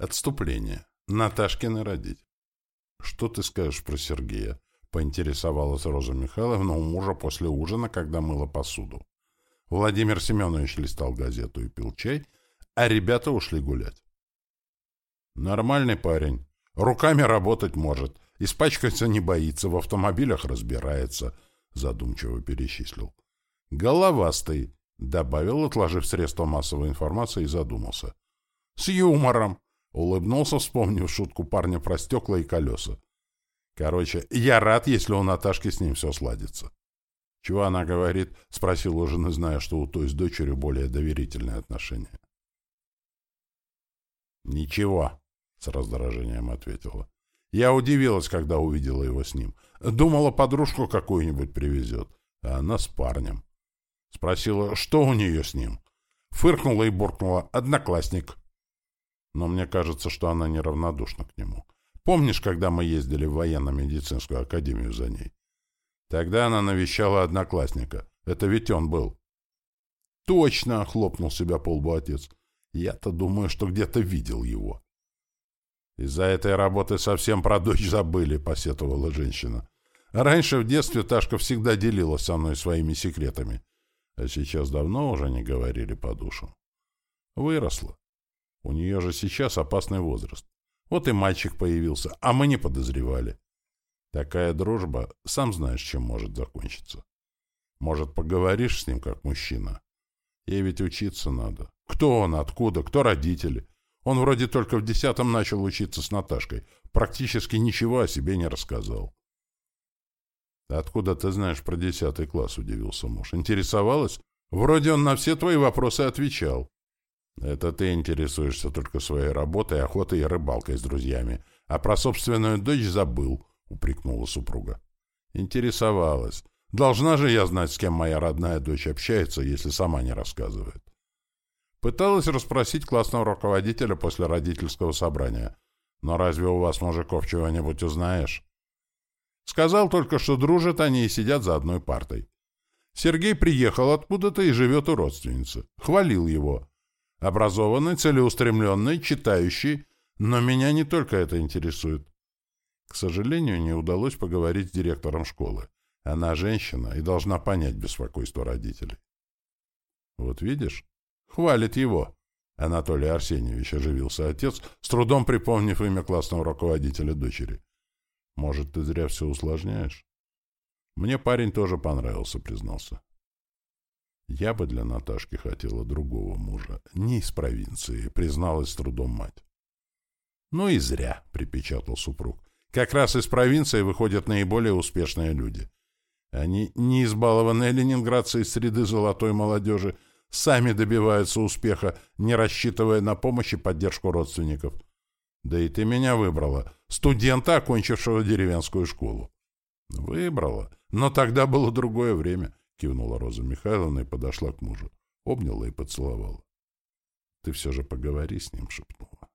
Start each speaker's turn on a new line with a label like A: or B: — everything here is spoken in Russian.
A: Отступление. Наташкины родить. Что ты скажешь про Сергея? Поинтересовалась Роза Михайловна у мужа после ужина, когда мыла посуду. Владимир Семенович листал газету и пил чай, а ребята ушли гулять. Нормальный парень. Руками работать может. Испачкаться не боится, в автомобилях разбирается, задумчиво перечислил. Головастый, добавил, отложив средства массовой информации и задумался. С юмором. Улыбнулся, вспомнив шутку парня про стекла и колеса. Короче, я рад, если у Наташки с ним все сладится. — Чего она говорит? — спросил у жены, зная, что у той с дочерью более доверительные отношения. — Ничего, — с раздражением ответила. Я удивилась, когда увидела его с ним. Думала, подружку какую-нибудь привезет. А она с парнем. Спросила, что у нее с ним. Фыркнула и буркнула «одноклассник». Но мне кажется, что она неравнодушна к нему. Помнишь, когда мы ездили в военно-медицинскую академию за ней? Тогда она навещала одноклассника. Это ведь он был. «Точно!» — хлопнул себя по лбу отец. «Я-то думаю, что где-то видел его». «Из-за этой работы совсем про дочь забыли», — посетовала женщина. «Раньше в детстве Ташка всегда делилась со мной своими секретами, а сейчас давно уже не говорили по душам. Выросла. У нее же сейчас опасный возраст. Вот и мальчик появился, а мы не подозревали. Такая дружба, сам знаешь, чем может закончиться. Может, поговоришь с ним как мужчина? Ей ведь учиться надо. Кто он, откуда, кто родители? Он вроде только в десятом начал учиться с Наташкой. Практически ничего о себе не рассказал. «Откуда ты знаешь про десятый класс?» — удивился муж. «Интересовалась? Вроде он на все твои вопросы отвечал». Это ты интересуешься только своей работой, охотой и рыбалкой с друзьями, а про собственную дочь забыл, — упрекнула супруга. Интересовалась. Должна же я знать, с кем моя родная дочь общается, если сама не рассказывает. Пыталась расспросить классного руководителя после родительского собрания. Но разве у вас, мужиков, чего-нибудь узнаешь? Сказал только, что дружат они и сидят за одной партой. Сергей приехал откуда-то и живет у родственницы. Хвалил его. Образованный, целеустремленный, читающий, но меня не только это интересует. К сожалению, не удалось поговорить с директором школы. Она женщина и должна понять беспокойство родителей. Вот видишь, хвалит его. Анатолий Арсеньевич оживился отец, с трудом припомнив имя классного руководителя дочери. Может, ты зря все усложняешь? Мне парень тоже понравился, признался. Я бы для Наташки хотела другого мужа, не из провинции, призналась трудом мать. Ну и зря, припечатал супруг. Как раз из провинции выходят наиболее успешные люди. Они, не избалованные ленинградцы из среды золотой молодежи, сами добиваются успеха, не рассчитывая на помощь и поддержку родственников. Да и ты меня выбрала, студента, окончившего деревенскую школу. Выбрала, но тогда было другое время кивнула Роза Михайловна и подошла к мужу. Обняла и поцеловала. — Ты все же поговори с ним, — шепнула.